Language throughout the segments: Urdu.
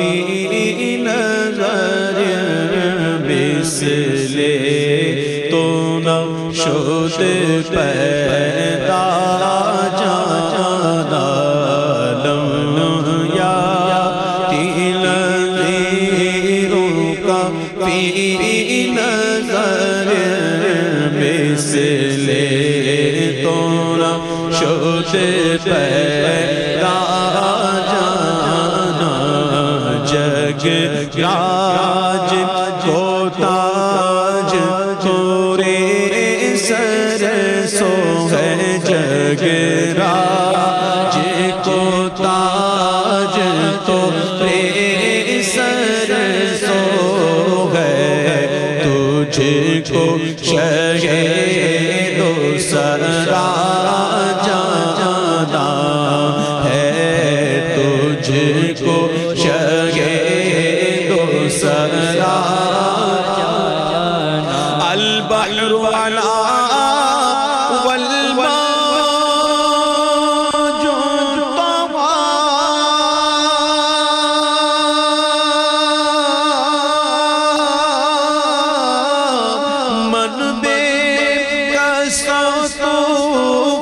فی نظر بسلے تو نشد پیدا جانا لم یا کا نظر بسلے تو نشد پیدا راج کو تاج تورے سر سو ہے جگ راج کو تاج تورے سر سو ہے تجھ کو شہید و سرا جانا ہے تجھ کو شہید البحر والماء جو طوى من بے کسا تو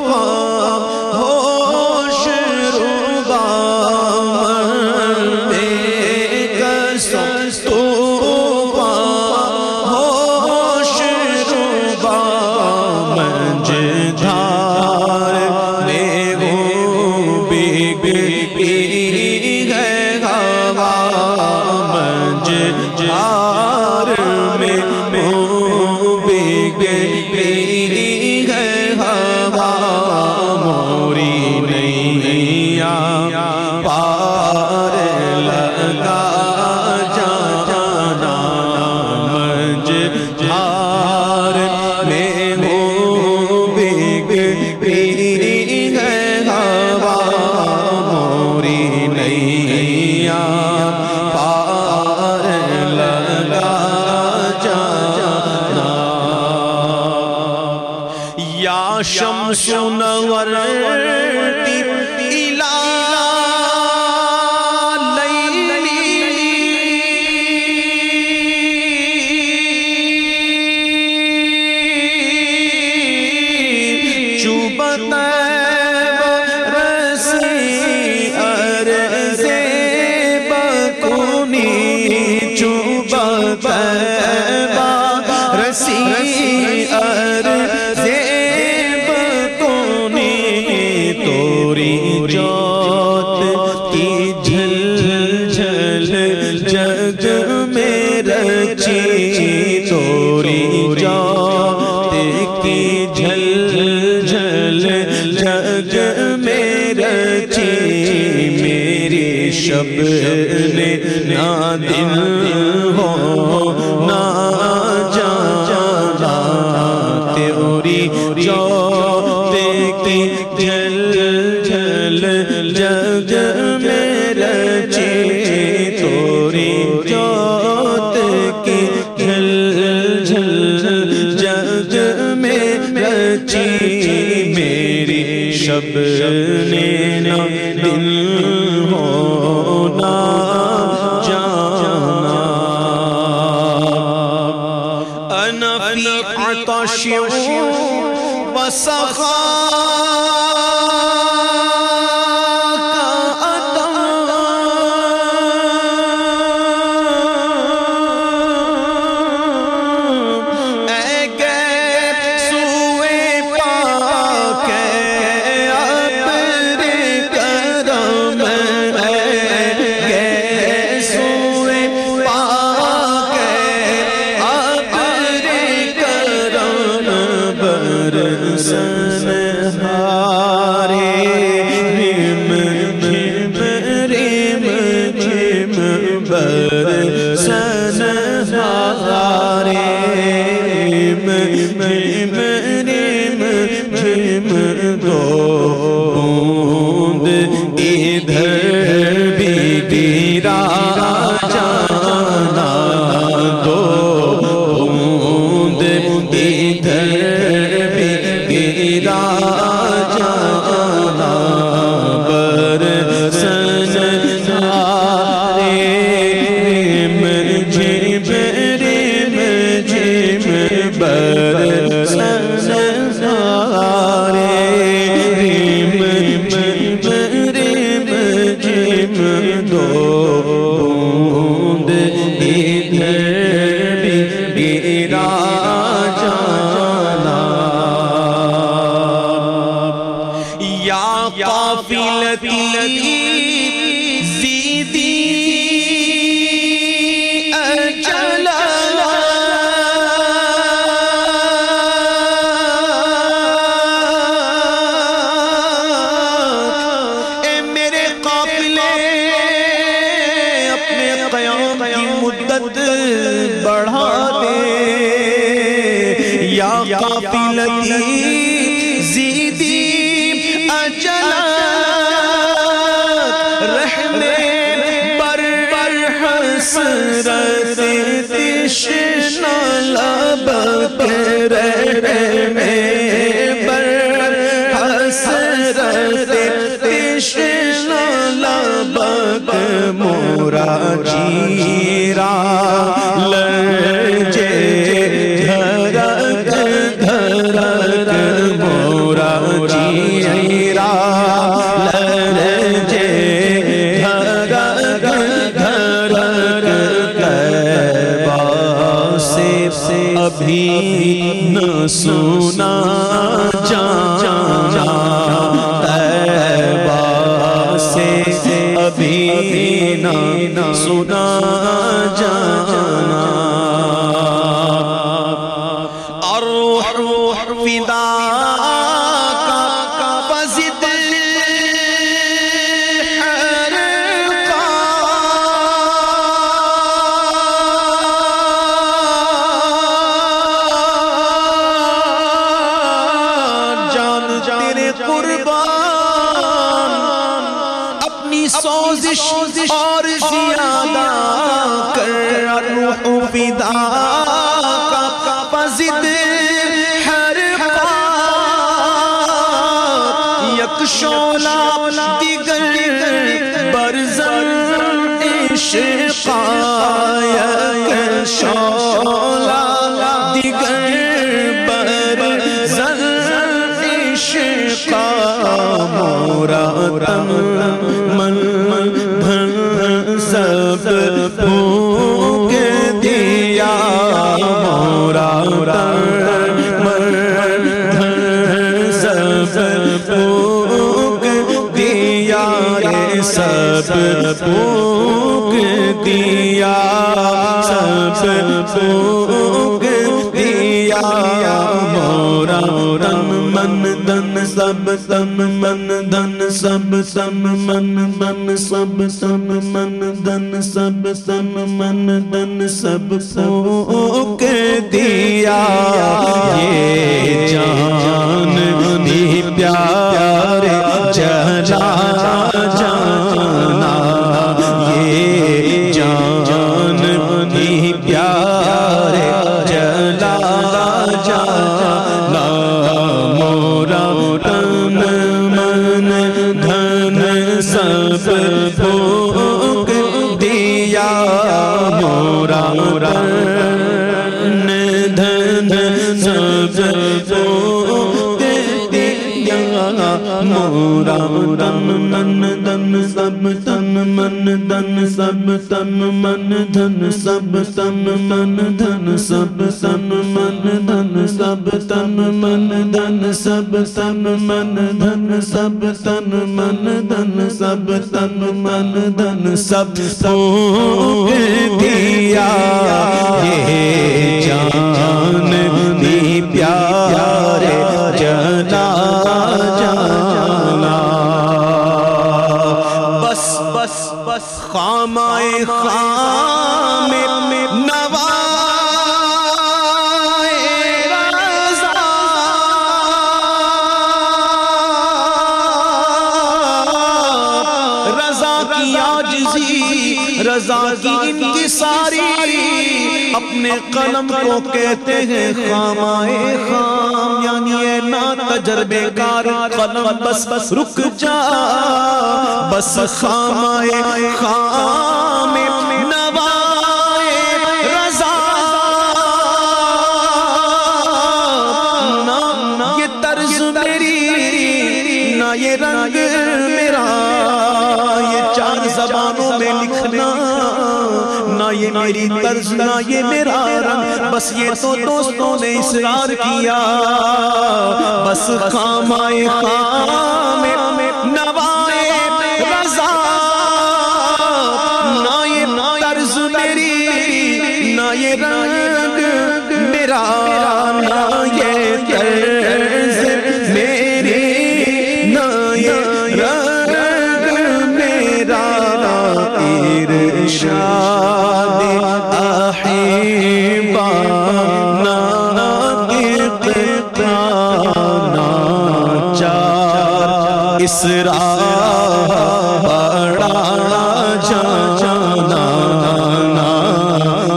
ہاں۔ میں میری شب نے نہ دل ہو نہ جا تیوری جو شب نے دن ہونا جانا۔ انا فی عطش و سخا۔ جھم بڑھا دے۔ یا قافلتی تشنا لب رحمے پر حسرت تشنا لب مورا جی نہ سنا جانا۔ سے ابھی نہ سنا جانا۔ اور روح فدا سوزش اور زیادہ کر روح فدا کا پزد ہر یک شولا دیگر برزن عشقا یک شولا دیگر برزن عشقا مورا تن سب دیا، سب پھوک دیا۔ مورا تن من دن، سب سم من دن، سب سم من من، سب سم من دن، سب سم من دن، سب پھوک دیا۔ یہ جان بھی سب پھوک دیا مورا تن دھن سب پھوک دیا مورا تن من دن سب تن من دن سب تن من دھن سب تن من دھن سب تن من دھن سب تن من دھن سب تن من دھن سب تن من دھن سب تن من دھن سب پھوک دیا جان بس خامائے آجزی رضا کی ان کی ساری اپنے قلم کو کہتے ہیں خامائے خام یعنی اے نا تجربے کار، قلم بس بس رک جا، بس خامائے خام، نوائے رضا۔ یہ طرز میری، نہ یہ یہ میری طرز نہ یہ میرا رنگ بس یہ تو دوستوں نے اصرار کیا۔ بس خامائے خام اسرا بڑا جانا،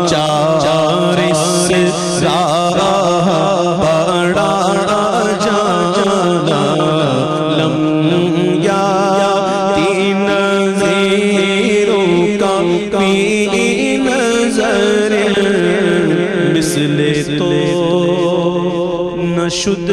چار اسرا بڑا جانا لم یا تین زیروں کا پی نظر، مثل تو نشد